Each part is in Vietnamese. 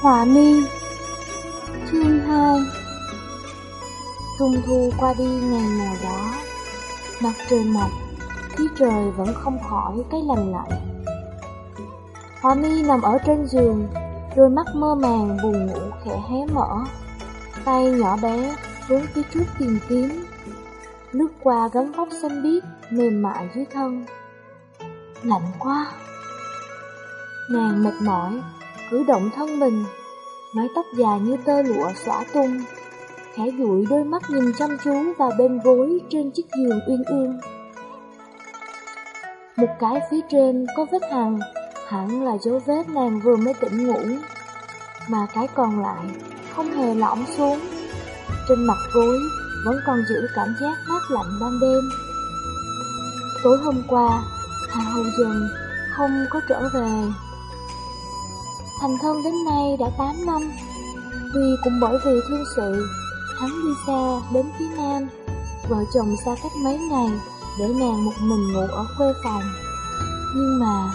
Hòa mi Chương 2 Trung thu qua đi ngày nào đó, Mặt trời mọc, Khí trời vẫn không khỏi cái lành lạnh. Hòa mi nằm ở trên giường, Đôi mắt mơ màng buồn ngủ khẽ hé mở. Tay nhỏ bé hướng phía trước tìm kiếm, Lướt qua gấm vóc xanh biếc Mềm mại dưới thân. Lạnh quá. Nàng mệt mỏi Cử động thân mình. Mái tóc dài như tơ lụa xõa tung. Khẽ dụi đôi mắt nhìn chăm chú vào bên gối trên chiếc giường uyên ương. Một cái phía trên có vết hằn Hẳn là dấu vết nàng vừa mới tỉnh ngủ. Mà cái còn lại không hề lõm xuống. Trên mặt gối vẫn còn giữ cảm giác mát lạnh ban đêm. Tối hôm qua, Hà Hầu Dần không có trở về. Thành thân đến nay đã 8 năm. Tuy cũng bởi vì thương sự, Hắn đi xa đến phía nam, Vợ chồng xa cách mấy ngày Để nàng một mình ngủ ở quê phòng. Nhưng mà,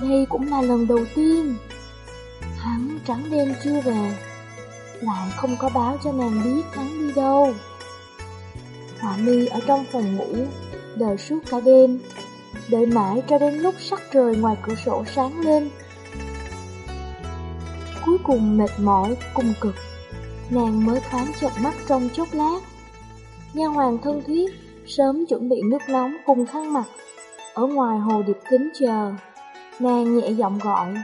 Đây cũng là lần đầu tiên Hắn trắng đêm chưa về, Lại không có báo cho nàng biết hắn đi đâu. Họa mi ở trong phòng ngủ, Đợi suốt cả đêm, Đợi mãi cho đến lúc sắc trời ngoài cửa sổ sáng lên cùng mệt mỏi, cùng cực. Nàng mới thoáng chợp mắt trong chốc lát. Nha hoàng thân thiết Sớm chuẩn bị nước nóng cùng khăn mặt. Ở ngoài hồ điệp kính chờ. Nàng nhẹ giọng gọi.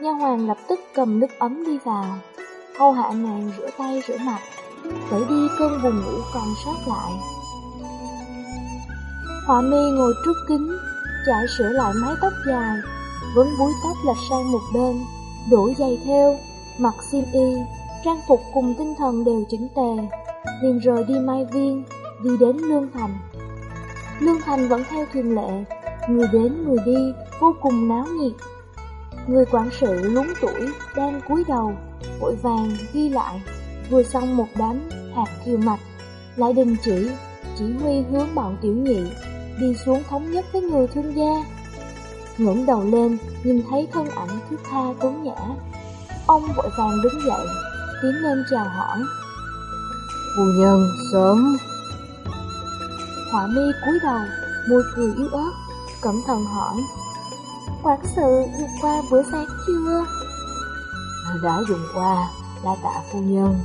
Nha hoàng lập tức cầm nước ấm đi vào. Hầu hạ nàng rửa tay rửa mặt Để đi cơn buồn ngủ còn sót lại. Họa mi ngồi trước kính Chải sửa lại mái tóc dài. Vấn búi tóc lệch sang một bên Đổi giày theo. Mặc xiêm y, Trang phục cùng tinh thần đều chỉnh tề, liền rời đi Mai Viên, Đi đến Lương Thành. Lương Thành vẫn theo thường lệ, Người đến người đi Vô cùng náo nhiệt. Người quản sự lúng tuổi Đang cúi đầu, Vội vàng ghi lại, Vừa xong một đám hạt thiều mạch, Lại đình chỉ Chỉ huy hướng bọn tiểu nhị, Đi xuống thống nhất với người thương gia. Ngẩng đầu lên, Nhìn thấy thân ảnh thứ tha tuấn nhã Ông vội vàng đứng dậy Tiến lên chào hỏi. Phu nhân sớm. Họa mi cúi đầu Môi cười yếu ớt Cẩn thận hỏi. Quản sự dùng qua bữa sáng chưa? Đã dùng qua Đã tạ phu nhân.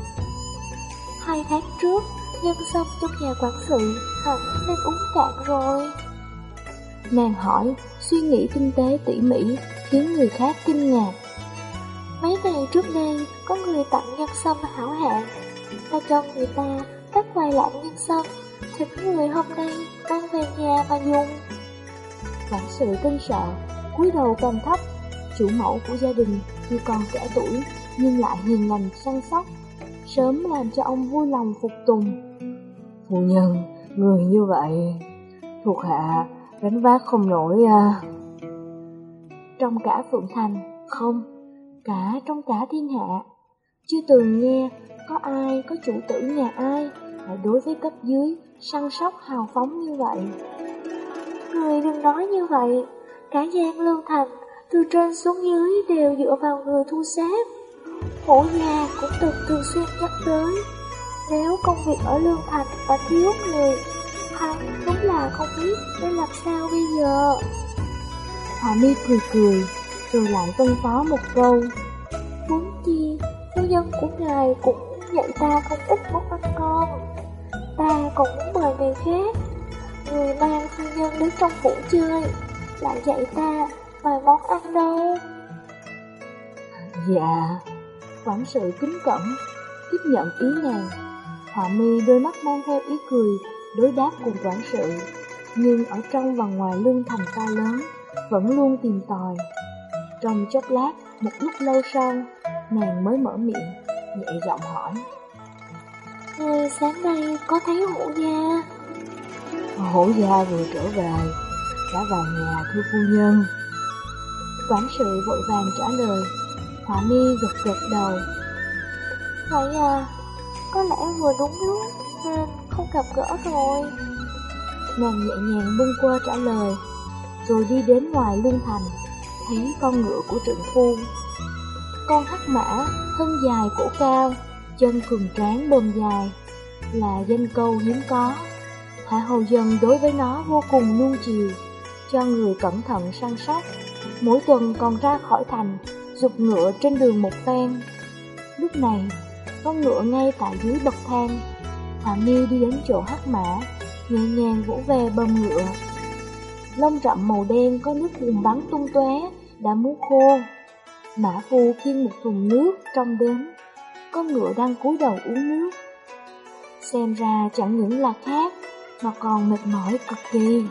Hai tháng trước Nhân sâm trong nhà quản sự Hẳn nên uống cạn rồi. Nàng hỏi Suy nghĩ tinh tế tỉ mỉ Khiến người khác kinh ngạc Mấy ngày trước đây Có người tặng nhân sâm hảo hạn Ta cho người ta Cắt vài lạng nhân sâm Thịt người hôm nay mang về nhà mà dùng. Quản sự kinh sợ cúi đầu cầm thấp. Chủ mẫu của gia đình Dù còn trẻ tuổi Nhưng lại hiền lành săn sóc. Sớm làm cho ông vui lòng phục tùng. Phu nhân Người như vậy Thuộc hạ gánh vác không nổi à. Trong cả Phượng Thành Không Cả trong cả thiên hạ. Chưa từng nghe Có ai có chủ tử nhà ai Lại đối với cấp dưới Săn sóc hào phóng như vậy. Người đừng nói như vậy, Cả gian lương thành Từ trên xuống dưới đều dựa vào người thu xếp. Hổ nhà cũng từng thường xuyên nhắc tới, Nếu công việc ở lương thành và thiếu người, Hắn đúng là không biết nên làm sao bây giờ. Họ mi cười cười. Rồi lại phân phó một câu. Muốn chi Phu nhân của ngài cũng dạy ta không ít món ăn ngon. Ta còn muốn mời người khác. Người mang phu nhân đến trong phủ chơi Lại dạy ta vài món ăn đâu? Dạ Quản sự kính cẩn Tiếp nhận ý nàng. Họa mi đôi mắt mang theo ý cười Đối đáp cùng quản sự. Nhưng ở trong và ngoài lương thành to lớn Vẫn luôn tìm tòi Trong chốc lát Một lúc lâu sau Nàng mới mở miệng Nhẹ giọng hỏi. Người sáng nay có thấy hổ gia Hổ gia vừa trở về Đã vào nhà thưa phu nhân. Quản sự vội vàng trả lời Họa mi gật gật đầu. Vậy à Có lẽ vừa đúng lúc Nên không gặp gỡ rồi. Nàng nhẹ nhàng bưng qua trả lời Rồi đi đến ngoài lương thành Thấy con ngựa của trượng phu con hắc mã, thân dài cổ cao, chân cường tráng bồm dài, là danh câu hiếm có. Hạ Hầu Dân đối với nó vô cùng nuông chiều, cho người cẩn thận săn sóc, mỗi tuần còn ra khỏi thành, dục ngựa trên đường một phen. Lúc này, con ngựa ngay tại dưới bậc thang, Hạ Mi đi đến chỗ hắc mã, nhẹ nhàng vỗ về bầm ngựa. Lông rậm màu đen có nước bùn bắn tung tóe đã muốn khô. Mã phu khiêng một thùng nước trong đến, con ngựa đang cúi đầu uống nước. Xem ra chẳng những là khác, mà còn mệt mỏi cực kỳ.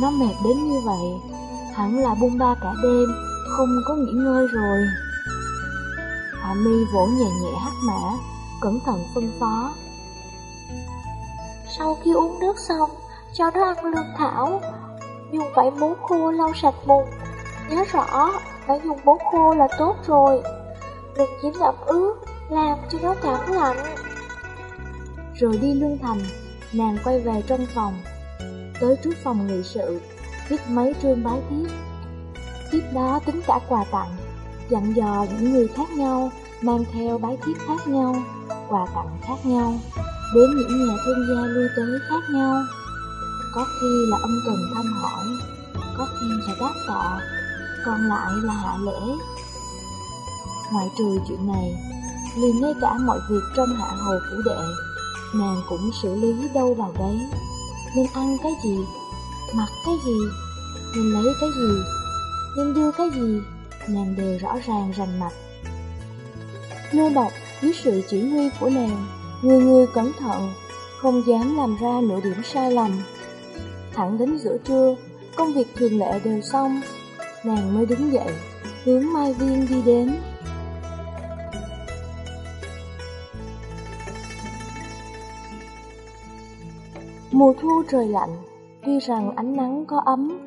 Nó mệt đến như vậy, hẳn là bung ba cả đêm, không có nghỉ ngơi rồi. Hạ mi vỗ nhẹ nhẹ hắc mã, cẩn thận phân phó. Sau khi uống nước xong, cho nó ăn lương thảo, dùng vải bố khô lau sạch bùn. Nhớ rõ, phải dùng bố khô là tốt rồi. Đừng dính ẩm ướt, làm cho nó cảm lạnh. Rồi đi lương thành, nàng quay về trong phòng. Tới trước phòng nghị sự, viết mấy trương bái thiếp. Tiếp đó tính cả quà tặng, dặn dò những người khác nhau, mang theo bái thiếp khác nhau, quà tặng khác nhau, đến những nhà thương gia lui tới khác nhau. Có khi là ân cần thăm hỏi, có khi là đáp tạ, còn lại là hạ lễ. Ngoại trừ chuyện này, liền ngay cả mọi việc trong hạ hồ phủ đệ, nàng cũng xử lý đâu vào đấy. Nên ăn cái gì, mặc cái gì, nên lấy cái gì, nên đưa cái gì, nàng đều rõ ràng rành mạch. Nô bọc dưới sự chỉ huy của nàng, người người cẩn thận, không dám làm ra nửa điểm sai lầm. Thẳng đến giữa trưa, công việc thường lệ đều xong, nàng mới đứng dậy, hướng Mai Viên đi đến. Mùa thu trời lạnh, tuy rằng ánh nắng có ấm,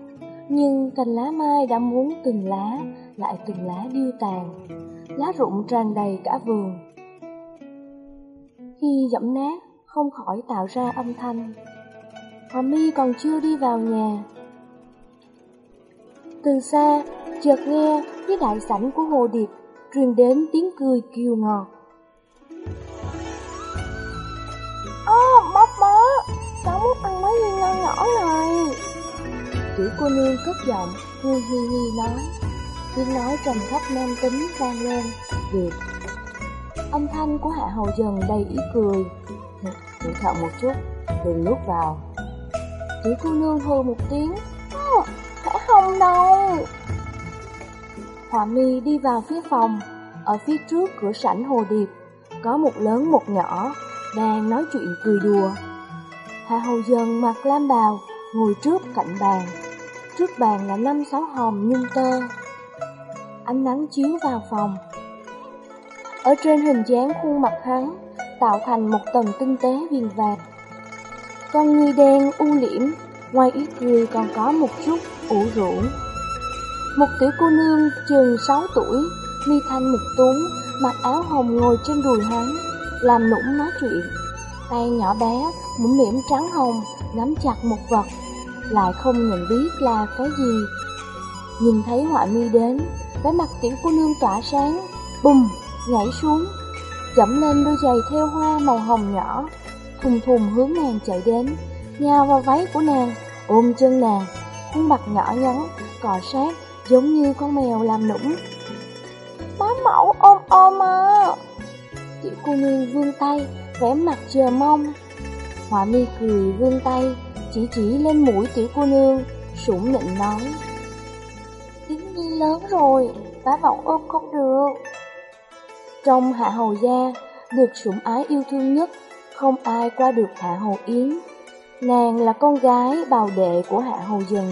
nhưng cành lá mai đã muốn từng lá, lại từng lá điêu tàn, lá rụng tràn đầy cả vườn. Khi dẫm nát, không khỏi tạo ra âm thanh. Mi còn chưa đi vào nhà. Từ xa, chợt nghe phía đại sảnh của Hồ Điệp truyền đến tiếng cười kiều ngọt. Ơ, oh, bắp má, cháu muốn ăn mấy viên ngon nhỏ này. Tiểu cô nương cất giọng, hi hi hi nói. Tiếng nói trầm thấp nam tính vang lên, được. Âm thanh của Hạ Hầu Dần đầy ý cười. Cẩn thận một chút, đừng nuốt vào. Tiểu cô nương hừ một tiếng, sẽ phải không đâu. Hòa mi đi vào phía phòng, ở phía trước cửa sảnh hồ điệp, có một lớn một nhỏ, đang nói chuyện cười đùa. Hạ Hầu Dần mặc lam bào, ngồi trước cạnh bàn. Trước bàn là năm sáu hòm nhung tơ. Ánh nắng chiếu vào phòng. Ở trên hình dáng khuôn mặt hắn, tạo thành một tầng tinh tế viền vàng. Con người đen u liễm, ngoài ý cười còn có một chút ủ rũ. Một tiểu cô nương chừng 6 tuổi, mi thanh mục tú, mặc áo hồng ngồi trên đùi hắn, làm nũng nói chuyện. Tay nhỏ bé, mũm mỉm trắng hồng, nắm chặt một vật, lại không nhận biết là cái gì. Nhìn thấy họa mi đến, cái mặt tiểu cô nương tỏa sáng, bùm, nhảy xuống, dẫm lên đôi giày theo hoa màu hồng nhỏ, thùng thùng hướng nàng chạy đến, nhào vào váy của nàng, ôm chân nàng, khuôn mặt nhỏ nhắn, cọ sát, giống như con mèo làm nũng. má mẫu ôm ôm à! Tiểu cô nương vươn tay, vẽ mặt chờ mong. Họa mi cười vươn tay, chỉ chỉ lên mũi tiểu cô nương, sủng nịnh nói. Yến Nhi lớn rồi, bá mẫu ôm không được. Trong hạ hầu gia, được sủng ái yêu thương nhất, không ai qua được hạ hầu yến. Nàng là con gái bào đệ của hạ hầu dần.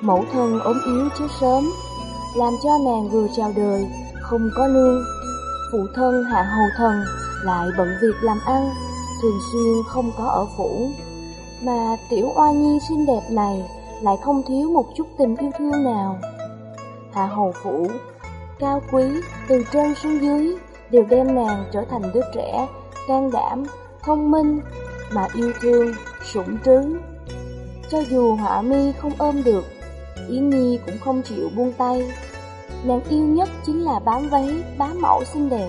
Mẫu thân ốm yếu trước sớm, làm cho nàng vừa chào đời, không có lương. Phụ thân hạ hầu thần lại bận việc làm ăn, thường xuyên không có ở phủ. Mà tiểu oa nhi xinh đẹp này lại không thiếu một chút tình yêu thương nào. Hạ hầu phủ, cao quý, từ trên xuống dưới, đều đem nàng trở thành đứa trẻ, can đảm, thông minh, mà yêu thương, sủng trứng. Cho dù họa mi không ôm được, Yến Nhi cũng không chịu buông tay. nàng yêu nhất chính là bám váy bám mẫu xinh đẹp.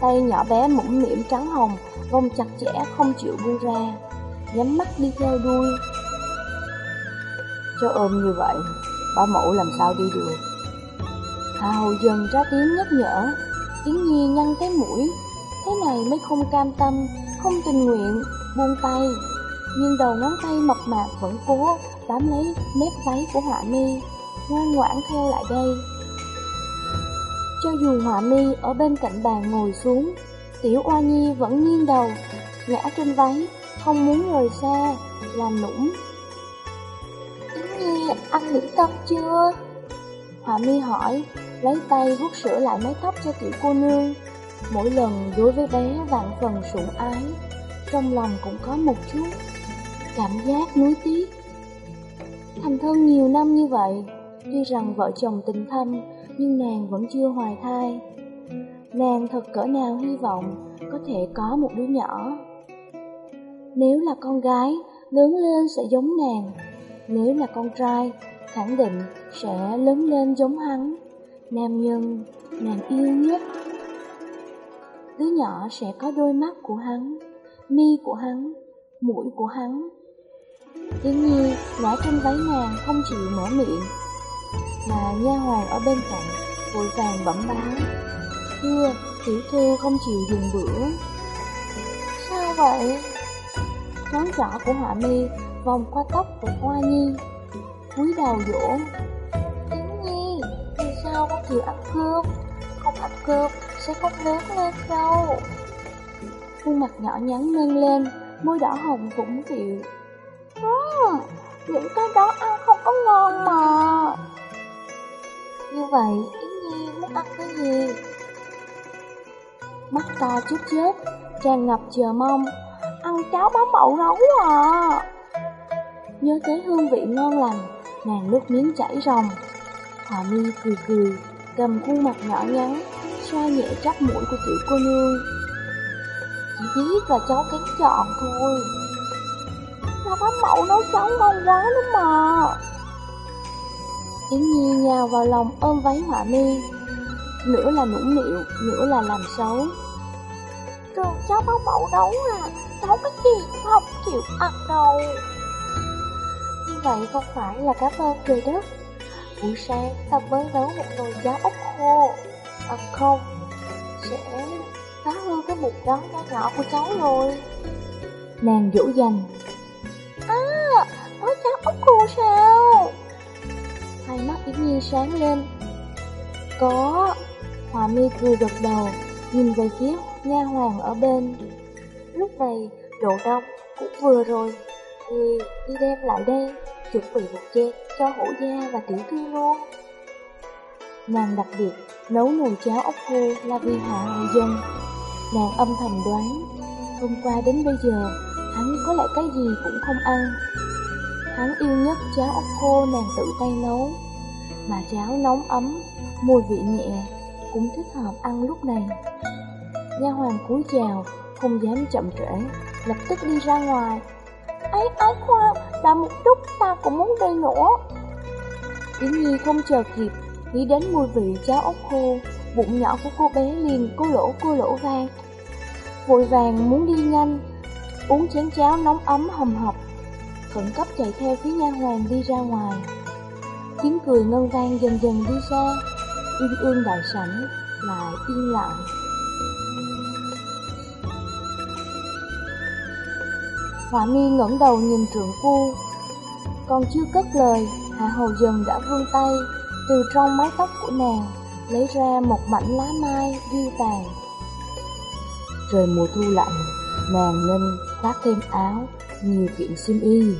Tay nhỏ bé mũm mỉm trắng hồng, vòng chặt chẽ không chịu buông ra, nhắm mắt đi theo đuôi. Cho ôm như vậy, bá mẫu làm sao đi được? Hà dần ra tiếng nhắc nhở, Yến Nhi nhăn cái mũi, thế này mới không cam tâm, không tình nguyện, buông tay. Nhưng đầu ngón tay mập mạp vẫn cố bám lấy mép váy của Họa Mi, ngoan ngoãn theo lại đây. Cho dù Họa Mi ở bên cạnh bàn ngồi xuống, Tiểu Oa Nhi vẫn nghiêng đầu, ngã trên váy, không muốn rời xa, làm nũng. Yến Nhi ăn điểm tâm chưa? Họa Mi hỏi, lấy tay vuốt sửa lại mái tóc cho tiểu cô nương. Mỗi lần đối với bé vạn phần sủng ái, trong lòng cũng có một chút cảm giác nuối tiếc. Thành thân nhiều năm như vậy, tuy rằng vợ chồng tình thâm, nhưng nàng vẫn chưa hoài thai. Nàng thật cỡ nào hy vọng có thể có một đứa nhỏ. Nếu là con gái, lớn lên sẽ giống nàng. Nếu là con trai, khẳng định sẽ lớn lên giống hắn. Nam nhân, nàng yêu nhất. Đứa nhỏ sẽ có đôi mắt của hắn, mi của hắn, mũi của hắn. Yến Nhi ngã trong váy nàng không chịu mở miệng, mà nha hoàng ở bên cạnh vội vàng bẩm báo. Thưa, tiểu thư không chịu dùng bữa. Sao vậy? Ngón trỏ của họa mi vòng qua tóc của Hoa Nhi, cúi đầu dỗ. Yến Nhi, vì sao không chịu ăn cơm? Không ăn cơm sẽ không lớn lên đâu. Khuôn mặt nhỏ nhắn nâng lên, môi đỏ hồng cũng chịu. À, những cái đó ăn không có ngon mà. Như vậy, Yến Nhi muốn ăn cái gì? Mắt to chớp chớp, tràn ngập chờ mong, ăn cháo bám bậu nấu à. Nhớ tới hương vị ngon lành, nàng nước miếng chảy ròng. Hòa mi cười cười, cầm khuôn mặt nhỏ nhắn, xoa nhẹ chắp mũi của tiểu cô nương. Chỉ biết là cháu kén chọn thôi. Là bác mậu nấu cháu ngon quá lắm mà. Yến Nhi nhào vào lòng ôm váy họa mi, nửa là nũng nịu, nửa là làm xấu. Trường cháu bác mậu nấu à, cháu cái gì không chịu ăn đâu. Như vậy không phải là cảm ơn trời đất. Buổi sáng ta mới nấu một nồi cháo ốc khô, ăn không sẽ phá hư cái bụng đó nhỏ nhỏ của cháu rồi. Nàng dỗ dành. À, có cháo ốc khô sao? Hai mắt Yến Nhi sáng lên. Có. Hòa mi cười gật đầu, nhìn về phía nha hoàng ở bên. Lúc này, độ đông cũng vừa rồi. Người đi đem lại đây, chuẩn bị một chén cho hổ gia và tiểu thư luôn. Nàng đặc biệt nấu nồi cháo ốc khô là vì hạ hậu dân. Nàng âm thầm đoán, hôm qua đến bây giờ, hắn có lẽ cái gì cũng không ăn. Hắn yêu nhất cháo ốc khô nàng tự tay nấu, mà cháo nóng ấm, mùi vị nhẹ, cũng thích hợp ăn lúc này. Nha hoàng cúi chào, không dám chậm trễ, lập tức đi ra ngoài. Ấy ấy khoa đã một chút, ta cũng muốn đi nữa. Yến Nhi không chờ kịp, nghĩ đến mùi vị cháo ốc khô, bụng nhỏ của cô bé liền cô lỗ cô lỗ vang. Vội vàng muốn đi nhanh, uống chén cháo nóng ấm hầm hập, khẩn cấp chạy theo phía nha hoàng đi ra ngoài. Tiếng cười ngân vang dần dần đi xa, uyên ương đại sảnh lại yên lặng. Họa mi ngẩng đầu nhìn trượng phu, còn chưa cất lời, Hạ Hầu Dần đã vươn tay, từ trong mái tóc của nàng, lấy ra một mảnh lá mai viêu tàn. Trời mùa thu lạnh, nàng nên khoác thêm áo, nhiều kiện xiêm y.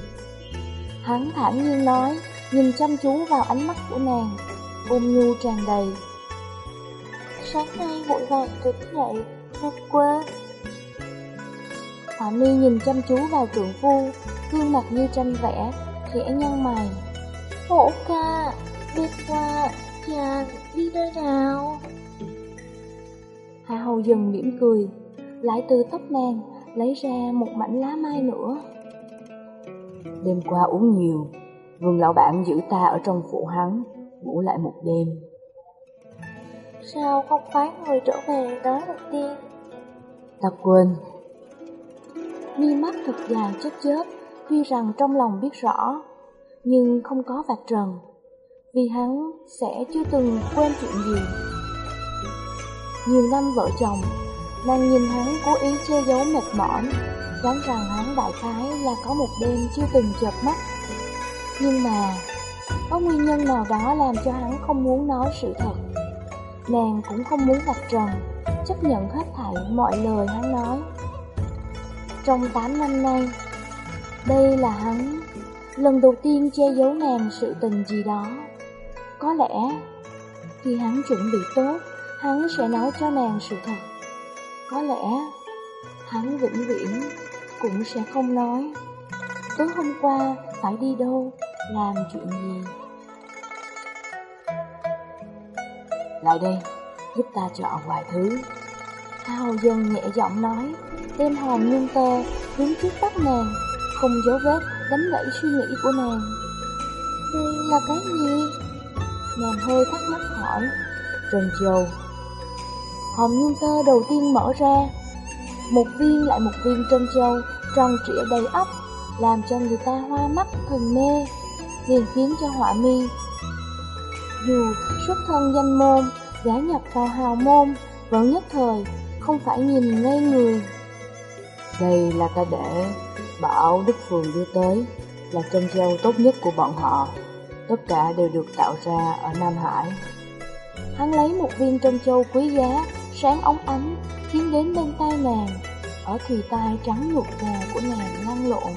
Hắn thản nhiên nói, nhìn chăm chú vào ánh mắt của nàng, ôm nhu tràn đầy. Sáng nay vội vàng tỉnh dậy, nên quê Họa ni nhìn chăm chú vào trượng phu, gương mặt như tranh vẽ, khẽ nhăn mày. Hổ ca, đêm qua, chàng đi nơi nào? Hạ hầu dần mỉm cười, lại từ tóc nàng lấy ra một mảnh lá mai nữa. Đêm qua uống nhiều, vương lão bản giữ ta ở trong phủ hắn, ngủ lại một đêm. Sao không phái người trở về đó đầu tiên? Ta quên. Mi mắt thật dài chớp chớp, tuy rằng trong lòng biết rõ, nhưng không có vạch trần, vì hắn sẽ chưa từng quên chuyện gì. Nhiều năm vợ chồng, nàng nhìn hắn cố ý che giấu mệt mỏi, đoán rằng hắn đại khái là có một đêm chưa từng chợp mắt. Nhưng mà, có nguyên nhân nào đó làm cho hắn không muốn nói sự thật. Nàng cũng không muốn vạch trần, chấp nhận hết thảy mọi lời hắn nói. Trong 8 năm nay, đây là hắn lần đầu tiên che giấu nàng sự tình gì đó. Có lẽ, khi hắn chuẩn bị tốt, hắn sẽ nói cho nàng sự thật. Có lẽ, hắn vĩnh viễn cũng sẽ không nói. Tối hôm qua phải đi đâu, làm chuyện gì. Lại đây, giúp ta chọn vài thứ. Hào dân nhẹ giọng nói, đem hòn nhung tơ đứng trước mắt nàng, không dấu vết đánh gãy suy nghĩ của nàng. Đây là cái gì? Nàng hơi thắc mắc hỏi. Trân châu. Hòm nhung Cơ đầu tiên mở ra, một viên lại một viên trân châu tròn trịa đầy ấp làm cho người ta hoa mắt thần mê, liền khiến cho họa mi. Dù xuất thân danh môn, giá nhập vào hào môn, vẫn nhất thời, không phải nhìn ngay người. Đây là ta để bảo Đức Phường đưa tới, là trân châu tốt nhất của bọn họ. Tất cả đều được tạo ra ở Nam Hải. Hắn lấy một viên trân châu quý giá, sáng óng ánh, khiến đến bên tay nàng, ở thùy tai trắng ngược ngà của nàng lăn lộn.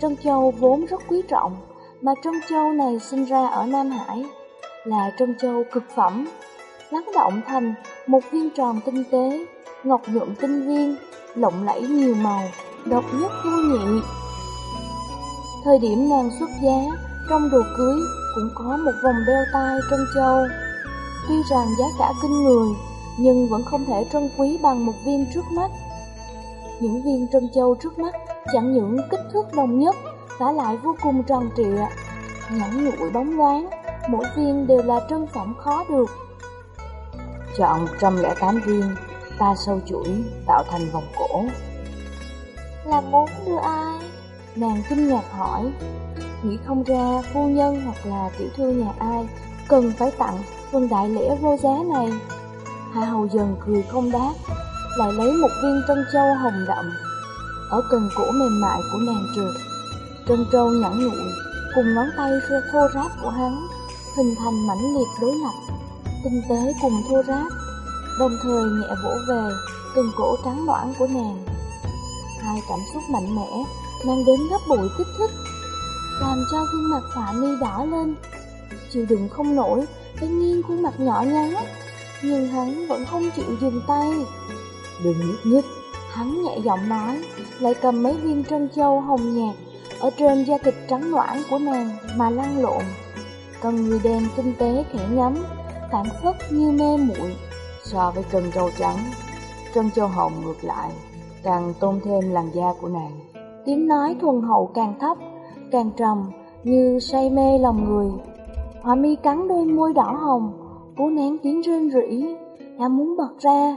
Trân châu vốn rất quý trọng, mà trân châu này sinh ra ở Nam Hải, là trân châu cực phẩm, lắng động thành một viên tròn tinh tế, ngọc nhuộm tinh viên, lộng lẫy nhiều màu, độc nhất vô nhị. Thời điểm nàng xuất giá, trong đồ cưới cũng có một vòng đeo tay trân châu. Tuy rằng giá cả kinh người, nhưng vẫn không thể trân quý bằng một viên trước mắt. Những viên trân châu trước mắt chẳng những kích thước đồng nhất, cả lại vô cùng tròn trịa, nhẵn nhụi bóng loáng, mỗi viên đều là trân phẩm khó được. Chọn 108 viên, ta sâu chuỗi, tạo thành vòng cổ. Là muốn đưa ai? Nàng kinh ngạc hỏi. Nghĩ không ra phu nhân hoặc là tiểu thư nhà ai cần phải tặng phần đại lễ vô giá này. Hạ hầu dần cười không đáp, lại lấy một viên trân châu hồng đậm. Ở cần cổ mềm mại của nàng trượt, trân châu nhẵn nhụi cùng ngón tay thô ráp của hắn, hình thành mãnh liệt đối lập, tinh tế cùng thô ráp, đồng thời nhẹ vỗ về cần cổ trắng loãng của nàng. Hai cảm xúc mạnh mẽ mang đến gấp bụi kích thích, làm cho gương mặt họa mi đỏ lên. Chịu đựng không nổi, cái nghiêng khuôn mặt nhỏ nhắn, nhưng hắn vẫn không chịu dừng tay. Đừng nhúc nhích, hắn nhẹ giọng nói, lại cầm mấy viên trân châu hồng nhạt ở trên da thịt trắng noãn của nàng mà lăn lộn. Con người đen tinh tế khẽ nhắm, phản phất như mê muội so với trân châu trắng. Trân châu hồng ngược lại, càng tôn thêm làn da của nàng. Tiếng nói thuần hậu càng thấp, càng trầm, như say mê lòng người. Họa mi cắn đôi môi đỏ hồng, cố nén tiếng rên rỉ, đã muốn bật ra.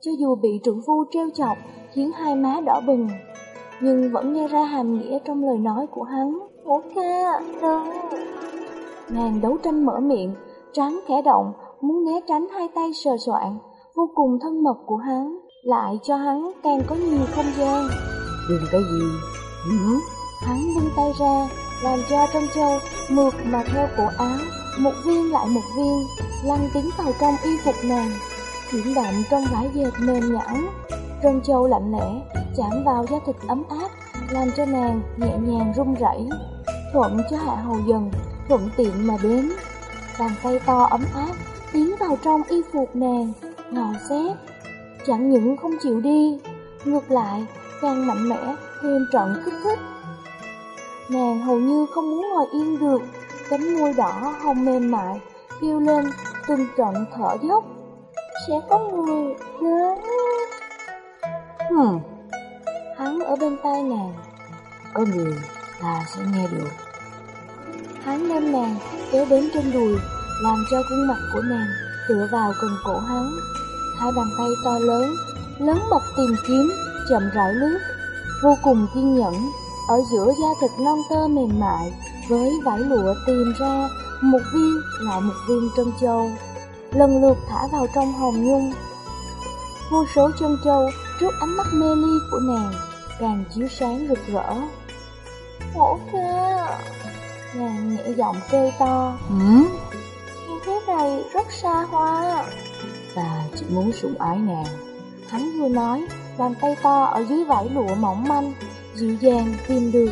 Cho dù bị trưởng phu treo chọc, khiến hai má đỏ bừng, nhưng vẫn nghe ra hàm nghĩa trong lời nói của hắn. Ngũ ca, đừng! Nàng đấu tranh mở miệng, trán khẽ động, muốn né tránh hai tay sờ soạn, vô cùng thân mật của hắn, lại cho hắn càng có nhiều không gian. Đừng cái gì? Ừ. Hắn buông tay ra, làm cho trong Châu mượt mà theo cổ áo, một viên lại một viên, lăn tiến vào trong y phục nàng, chuyển động trong vải dệt mềm nhẵn. Trân Châu lạnh lẽ, chạm vào da thịt ấm áp, làm cho nàng nhẹ nhàng run rẩy. Thuận cho hạ hầu dần, thuận tiện mà đến. Bàn tay to ấm áp, tiến vào trong y phục nàng, ngò xét. Chẳng những không chịu đi, ngược lại, càng mạnh mẽ, thêm trận kích thích. Nàng hầu như không muốn ngồi yên được, cánh môi đỏ hồng mềm mại, kêu lên từng trận thở dốc. Sẽ có người đến. Hmm. Hắn ở bên tai nàng. Có người ta sẽ nghe được. Hắn đem nàng kéo đến trên đùi, làm cho gương mặt của nàng tựa vào cần cổ hắn. Hai bàn tay to lớn, lớn bọc tìm kiếm, chậm rãi lướt, vô cùng kiên nhẫn, ở giữa da thịt non tơ mềm mại, với vải lụa tìm ra một viên lại một viên trân châu, lần lượt thả vào trong hồng nhung. Vô số trân châu trước ánh mắt mê ly của nàng, càng chiếu sáng rực rỡ. Hổ ca! Nàng nhẹ giọng kêu to. Ừ? Như thế này rất xa hoa. Ta chỉ muốn sủng ái nàng. Hắn vừa nói, bàn tay to ở dưới vải lụa mỏng manh, dịu dàng tìm được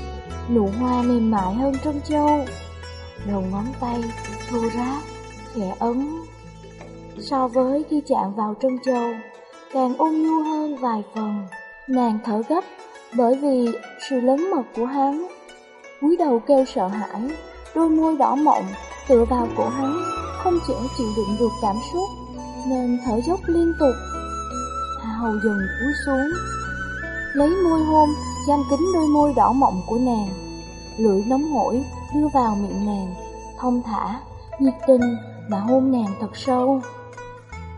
nụ hoa mềm mại hơn trân châu. Đầu ngón tay thô ráp, khẽ ấm. So với khi chạm vào trân châu, càng ôn nhu hơn vài phần. Nàng thở gấp bởi vì sự lớn mật của hắn. cúi đầu kêu sợ hãi, đôi môi đỏ mọng tựa vào cổ hắn, không thể chịu đựng được cảm xúc, nên thở dốc liên tục. Hà hầu dần cúi xuống, lấy môi hôn giam kính đôi môi đỏ mọng của nàng. Lưỡi nóng hổi đưa vào miệng nàng, thông thả, nhiệt tình mà hôn nàng thật sâu.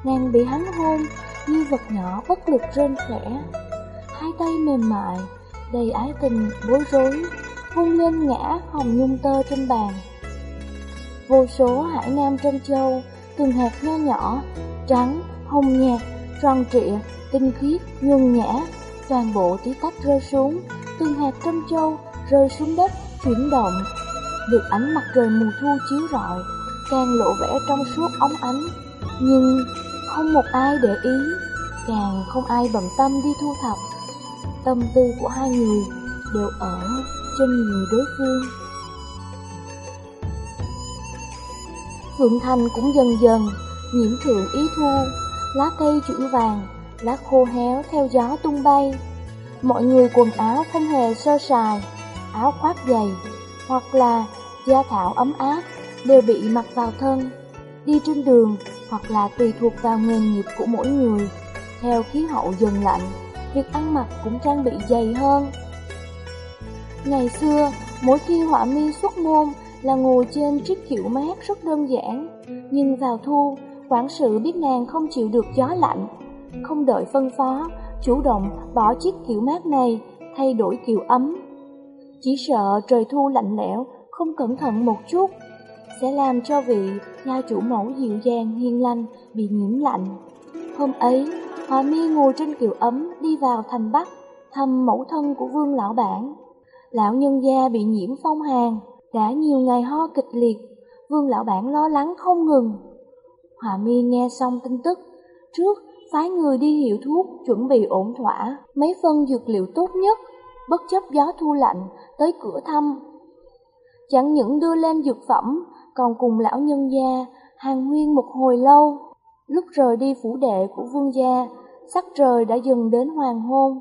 Nàng bị hắn hôn như vật nhỏ bất lực rên khẽ, hai tay mềm mại, đầy ái tình bối rối, hôn lên ngã hồng nhung tơ trên bàn. Vô số hải nam trân châu, từng hạt nho nhỏ, trắng, hồng nhạt, tròn trịa, tinh khiết, nhuần nhã, toàn bộ tí tách rơi xuống, từng hạt trân châu rơi xuống đất, chuyển động. Được ánh mặt trời mùa thu chiếu rọi, càng lộ vẻ trong suốt óng ánh, nhưng không một ai để ý, càng không ai bận tâm đi thu thập. Tâm tư của hai người đều ở trên người đối phương. Phượng Thành cũng dần dần nhiễm thượng ý thu, lá cây chuyển vàng, lá khô héo theo gió tung bay. Mọi người quần áo không hề sơ sài, áo khoác dày, hoặc là da thảo ấm áp đều bị mặc vào thân. Đi trên đường hoặc là tùy thuộc vào nghề nghiệp của mỗi người. Theo khí hậu dần lạnh, việc ăn mặc cũng trang bị dày hơn. Ngày xưa, mỗi khi họa mi xuất môn là ngồi trên chiếc kiệu mát rất đơn giản, nhưng vào thu, quản sự biết nàng không chịu được gió lạnh, không đợi phân phó, chủ động bỏ chiếc kiểu mát này, thay đổi kiểu ấm. Chỉ sợ trời thu lạnh lẽo, không cẩn thận một chút, sẽ làm cho vị gia chủ mẫu dịu dàng hiền lành bị nhiễm lạnh. Hôm ấy, Hòa Mi ngồi trên kiệu ấm đi vào thành Bắc, thăm mẫu thân của vương lão bản. Lão nhân gia bị nhiễm phong hàn, đã nhiều ngày ho kịch liệt, vương lão bản lo lắng không ngừng. Hòa Mi nghe xong tin tức, trước phái người đi hiệu thuốc chuẩn bị ổn thỏa mấy phân dược liệu tốt nhất, bất chấp gió thu lạnh tới cửa thăm. Chẳng những đưa lên dược phẩm, còn cùng lão nhân gia hàng nguyên một hồi lâu. Lúc rời đi phủ đệ của vương gia, sắc trời đã dần đến hoàng hôn.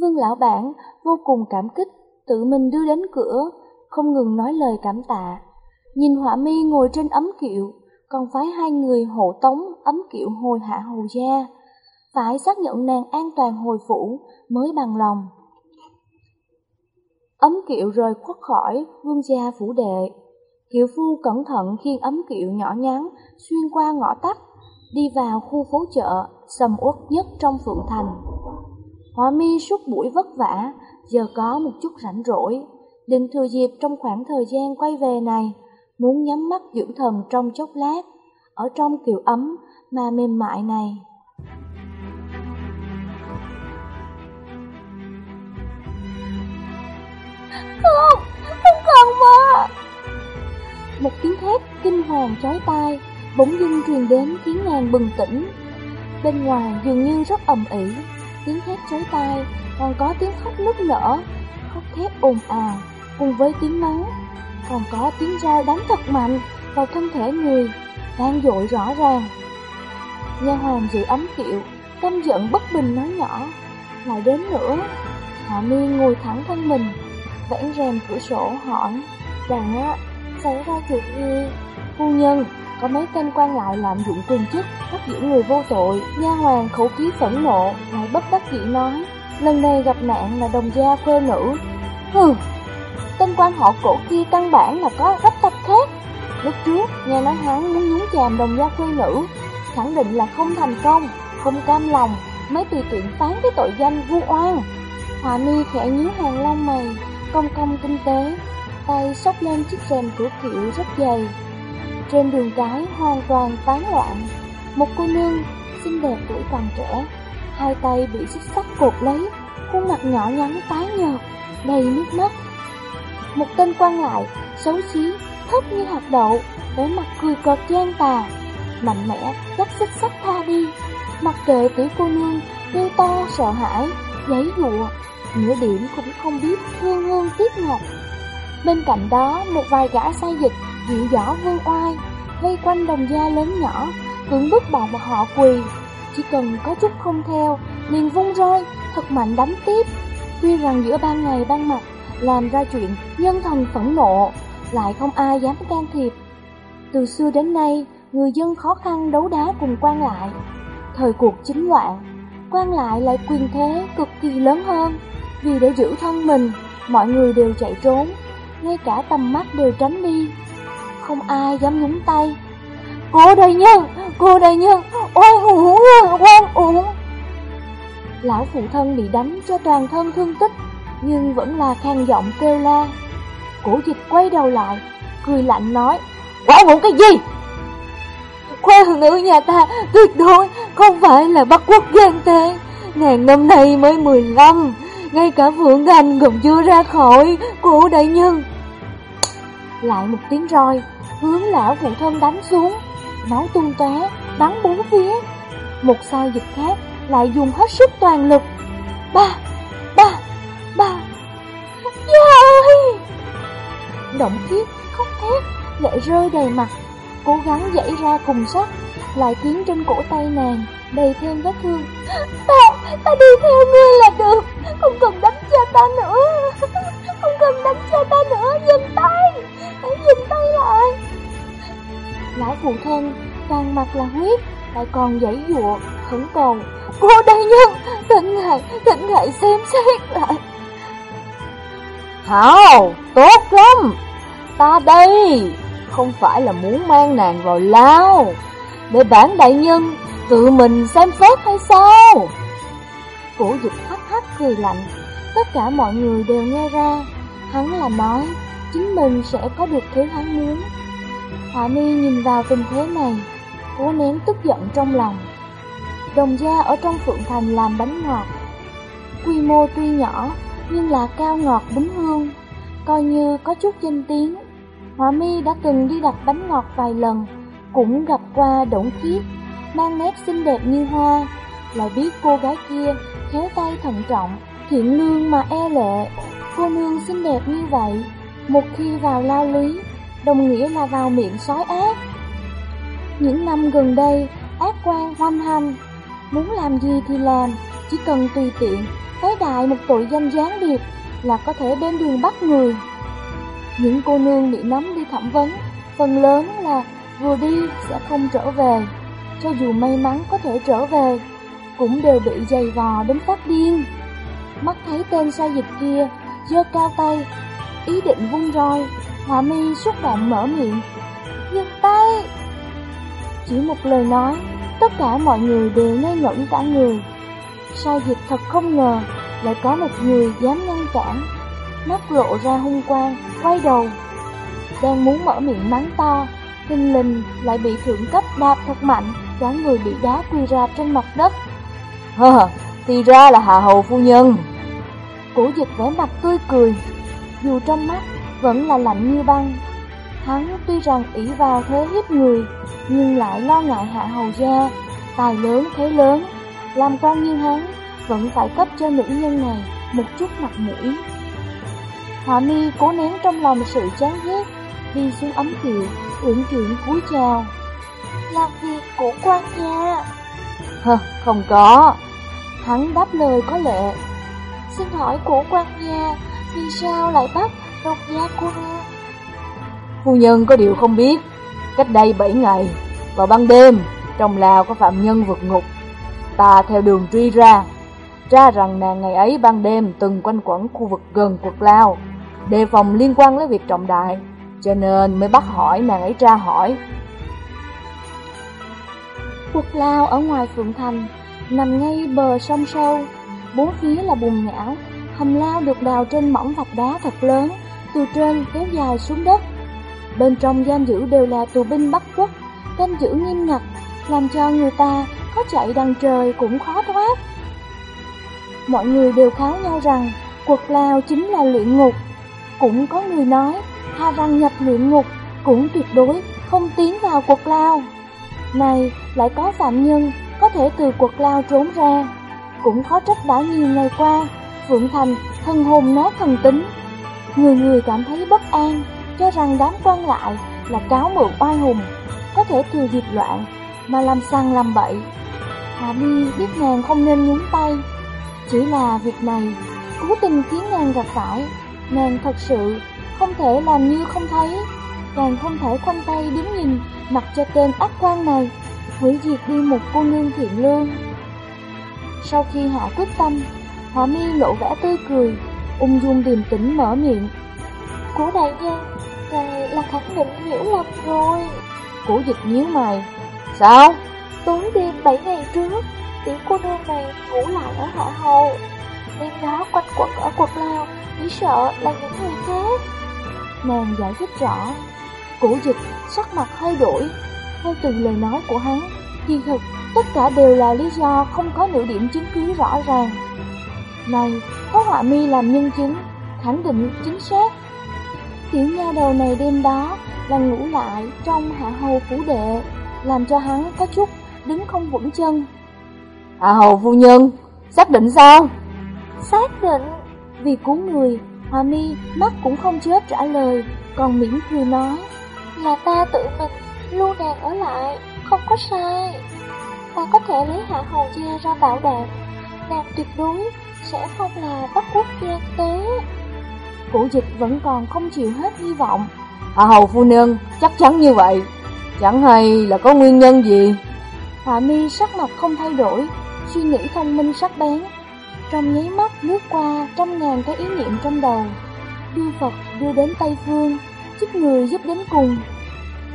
Vương lão bản vô cùng cảm kích, tự mình đưa đến cửa, không ngừng nói lời cảm tạ. Nhìn họa mi ngồi trên ấm kiệu, còn phái hai người hộ tống ấm kiệu hồi hạ hầu gia. Phải xác nhận nàng an toàn hồi phủ mới bằng lòng. Ấm kiệu rời khuất khỏi vương gia phủ đệ. Kiệu phu cẩn thận khiêng ấm kiệu nhỏ nhắn xuyên qua ngõ tắt, đi vào khu phố chợ sầm uất nhất trong Phượng Thành. Hòa mi suốt buổi vất vả, giờ có một chút rảnh rỗi, định thừa dịp trong khoảng thời gian quay về này, muốn nhắm mắt dưỡng thần trong chốc lát, ở trong kiều ấm mà mềm mại này. Không, không cần mà! Một tiếng thét kinh hoàng chói tai, bỗng dưng truyền đến khiến nàng bừng tỉnh. Bên ngoài dường như rất ầm ĩ, tiếng thét chói tai, còn có tiếng khóc nức nở, khóc thét ồn ào, cùng với tiếng mắng, còn có tiếng roi đánh thật mạnh vào thân thể người, vang dội rõ ràng. Nha hoàng giữ ấm kiệu, tâm giận bất bình nói nhỏ, lại đến nữa. Hạ mi ngồi thẳng thân mình, vẽn rèm cửa sổ hỏi, rằng á, xảy ra chuyện gì? Phu nhân, có mấy tên quan lại lạm dụng quyền chức, bắt giữ người vô tội. Nha hoàng khẩu khí phẫn nộ, lại bất đắc dĩ nói, lần này gặp nạn là đồng gia quê nữ. Hừ, tên quan họ cổ kia căn bản là có gấp tập khác, Lúc trước, nghe nói hắn muốn nhúng chàm đồng gia quê nữ, khẳng định là không thành công, không cam lòng, mới tùy tiện phán cái tội danh vu oan. Hòa mi khẽ nhíu hàng lông mày, công công tinh tế, tay xốc lên chiếc rèm cửa kiệu rất dày. Trên đường cái hoàn toàn tán loạn, một cô nương xinh đẹp tuổi còn trẻ, hai tay bị xích sắt cột lấy, khuôn mặt nhỏ nhắn tái nhợt, đầy nước mắt. Một tên quan lại, xấu xí, thấp như hạt đậu, vẻ mặt cười cợt gian tà, mạnh mẽ dắt xích sắt tha đi, mặc kệ tiểu cô nương kêu to sợ hãi, giấy dụa, nửa điểm cũng không biết hương hương tiếc ngọt. Bên cạnh đó, một vài gã sai dịch dịu dõ vương oai, vây quanh đồng gia lớn nhỏ, cưỡng bức bọn họ quỳ. Chỉ cần có chút không theo, liền vung roi, thật mạnh đánh tiếp. Tuy rằng giữa ban ngày ban mặt, làm ra chuyện nhân thần phẫn nộ, lại không ai dám can thiệp. Từ xưa đến nay, người dân khó khăn đấu đá cùng quan lại. Thời cuộc chính loạn, quan lại lại quyền thế cực kỳ lớn hơn. Vì để giữ thân mình, mọi người đều chạy trốn, ngay cả tầm mắt đều tránh đi. Không ai dám nhúng tay. Cô đại nhân, cô đại nhân, oan uổng, oan uổng. Lão phụ thân bị đánh cho toàn thân thương tích, nhưng vẫn là khang giọng kêu la. Cổ dịch quay đầu lại, cười lạnh nói, quả bụng cái gì? Khuê nữ nhà ta tuyệt đối không phải là bắt quốc gian tế. Ngàn năm nay mới 15, ngay cả Phượng Anh còn chưa ra khỏi, cổ đại nhân. Lại một tiếng roi, hướng lão phụ thân đánh xuống, máu tung tóe bắn bốn phía. Một sao dịch khác lại dùng hết sức toàn lực. Ba, ba, ba, ơi Động thiết khóc thét, lệ rơi đầy mặt, cố gắng dậy ra cùng sắt lại tiến trên cổ tay nàng đầy thêm vết thương. Ta, ta đi theo ngươi là được, không cần đánh cho ta nữa, không cần đánh cho ta nữa, dừng tay, hãy dừng tay lại. Lão phụ thân, toàn mặt là huyết, lại còn dãy dụa, khẩn cầu. Cô đại nhân, thỉnh ngài, thỉnh ngài xem xét lại. Hảo, tốt lắm, ta đây, không phải là muốn mang nàng vào lao, để bản đại nhân tự mình xem xét hay sao? Cổ dịch hắc hắc cười lạnh, tất cả mọi người đều nghe ra, hắn là nói, chính mình sẽ có được thứ hắn muốn. Họa Ni nhìn vào tình thế này, cố nén tức giận trong lòng. Đồng gia ở trong Phượng Thành làm bánh ngọt. Quy mô tuy nhỏ, nhưng là cao ngọt đúng hương, coi như có chút danh tiếng. Họa mi đã từng đi đặt bánh ngọt vài lần, cũng gặp qua đổng khiết, mang nét xinh đẹp như hoa, lại biết cô gái kia khéo tay thận trọng, thiện lương mà e lệ. Cô nương xinh đẹp như vậy, một khi vào lao lý, đồng nghĩa là vào miệng sói ác. Những năm gần đây, ác quan hoanh hành, muốn làm gì thì làm, chỉ cần tùy tiện, tới đại một tội danh gián điệp là có thể đến đường bắt người. Những cô nương bị nắm đi thẩm vấn, phần lớn là vừa đi sẽ không trở về, cho dù may mắn có thể trở về, cũng đều bị dày vò đến phát điên. Mắt thấy tên sai dịch kia, giơ cao tay, ý định vung roi, Hạ mi xúc động mở miệng, dừng tay. Chỉ một lời nói, tất cả mọi người đều ngây ngẩn cả người. Sai dịch thật không ngờ, lại có một người dám ngăn cản. Mắt lộ ra hung quang, quay đầu. Đang muốn mở miệng mắng to, hình linh lại bị thượng cấp đạp thật mạnh, cả người bị đá quy ra trên mặt đất. Hờ, thì ra là Hạ Hầu Phu Nhân. Cổ dịch vẻ mặt tươi cười, dù trong mắt vẫn là lạnh như băng. Hắn tuy rằng ỷ vào thế hiếp người, nhưng lại lo ngại hạ hầu gia, tài lớn thế lớn, làm quan như hắn vẫn phải cấp cho nữ nhân này một chút mặt mũi. Hạ mi cố nén trong lòng sự chán ghét, đi xuống ấm kiệu, uyển chuyển cúi chào. Làm việc của quan gia. Hờ, không có. Hắn đáp lời có lệ. Xin hỏi của quan gia, vì sao lại bắt độc gia quân? Phu nhân có điều không biết, cách đây 7 ngày, vào ban đêm, trong Lào có phạm nhân vượt ngục. Ta theo đường truy ra, ra rằng nàng ngày ấy ban đêm từng quanh quẩn khu vực gần quật Lao, đề phòng liên quan đến việc trọng đại. cho nên mới bắt hỏi nàng ấy tra hỏi. Quật lao ở ngoài Phượng Thành, nằm ngay bờ sông sâu, bốn phía là bùn nhão, hầm lao được đào trên mỏng vạch đá thật lớn, từ trên kéo dài xuống đất. Bên trong giam giữ đều là tù binh Bắc Quốc, canh giữ nghiêm ngặt, làm cho người ta có chạy đằng trời cũng khó thoát. Mọi người đều kháo nhau rằng cuộc lao chính là luyện ngục. Cũng có người nói, tha rằng nhập luyện ngục cũng tuyệt đối không tiến vào cuộc lao. Này, lại có phạm nhân có thể từ cuộc lao trốn ra. Cũng khó trách đã nhiều ngày qua, Phượng Thành thân hồn nát thần tính. Người người cảm thấy bất an, cho rằng đám quan lại là cáo mượn oai hùng, có thể thừa dịp loạn mà làm sang làm bậy. Hạ Mi biết nàng không nên nhúng tay, chỉ là việc này cố tình khiến nàng gặp phải, nàng thật sự không thể làm như không thấy, càng không thể khoanh tay đứng nhìn mặc cho tên ác quan này hủy diệt đi một cô nương thiện lương. Sau khi hạ quyết tâm, Hạ Mi lộ vẻ tươi cười, ung dung điềm tĩnh mở miệng. Cố đại nhân, ngài là khẳng định hiểu lầm rồi. Cố dịch nhíu mày. Sao? Tối đêm 7 ngày trước, tiểu cô nương này ngủ lại ở hạ hầu. Đêm đó quanh quẩn ở quật lao, chỉ sợ là những người khác. Nàng giải thích rõ. Cổ dịch sắc mặt hơi đổi. Theo từng lời nói của hắn, kỳ thực tất cả đều là lý do không có nửa điểm chứng cứ rõ ràng. Này, có họa mi làm nhân chứng, khẳng định chính xác. Tiểu nha đầu này đêm đó là ngủ lại trong hạ hầu phủ đệ, làm cho hắn có chút đứng không vững chân. Hạ hầu phu nhân, xác định sao? Xác định, vì cứu người, Hòa mi mắt cũng không chớp trả lời, còn mỉm cười nói, là ta tự mình lưu nàng ở lại, không có sai. Ta có thể lấy hạ hầu gia ra bảo đảm, nàng tuyệt đối sẽ không là bắt quốc gian tế. Cổ dịch vẫn còn không chịu hết hy vọng. Hạ hầu phu nhân, chắc chắn như vậy. Chẳng hay là có nguyên nhân gì? Hạ mi sắc mặt không thay đổi, suy nghĩ thông minh sắc bén. Trong nháy mắt lướt qua trăm ngàn cái ý niệm trong đầu. Đưa Phật đưa đến Tây Phương, giúp người giúp đến cùng.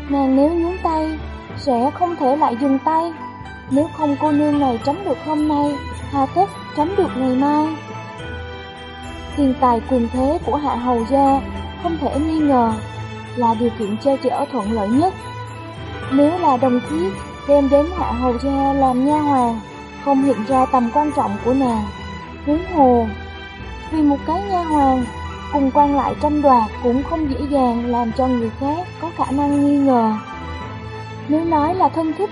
Nàng nếu nhúng tay, sẽ không thể lại dừng tay. Nếu không cô nương này tránh được hôm nay, hà tất tránh được ngày mai. Tiền tài quyền thế của hạ hầu gia không thể nghi ngờ là điều kiện che chở thuận lợi nhất. Nếu là đồng chí đem đến hạ hầu gia làm nha hoàng, không hiện ra tầm quan trọng của nàng. Huống hồ, vì một cái nha hoàng, cùng quan lại tranh đoạt cũng không dễ dàng làm cho người khác có khả năng nghi ngờ. Nếu nói là thân thích,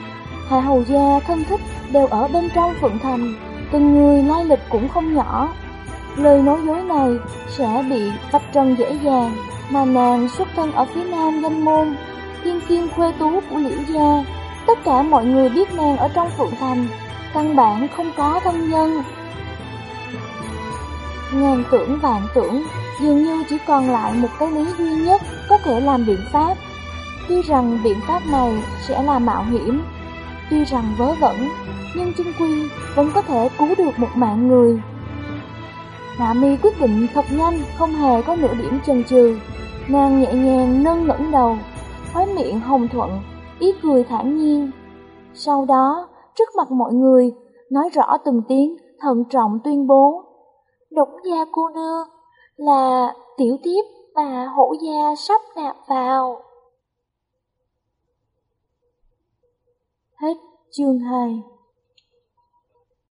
hạ hầu gia thân thích đều ở bên trong Phượng Thành, từng người lai lịch cũng không nhỏ. Lời nói dối này sẽ bị vạch trần dễ dàng, mà nàng xuất thân ở phía nam danh môn, thiên kiên khuê tú của liễu gia. Tất cả mọi người biết nàng ở trong Phượng Thành, căn bản không có thân nhân. Ngàn tưởng vạn tưởng, dường như chỉ còn lại một cái lý duy nhất có thể làm biện pháp. Tuy rằng biện pháp này sẽ là mạo hiểm, tuy rằng vớ vẩn, nhưng chung quy vẫn có thể cứu được một mạng người. Hạ mi quyết định thật nhanh, không hề có nửa điểm chần chừ. Nàng nhẹ nhàng nâng ngẩng đầu, khóe miệng hồng thuận, ý cười thản nhiên. Sau đó, trước mặt mọi người, nói rõ từng tiếng, thận trọng tuyên bố. Đống gia cô nương là tiểu tiếp mà hổ gia sắp nạp vào. Hết chương 2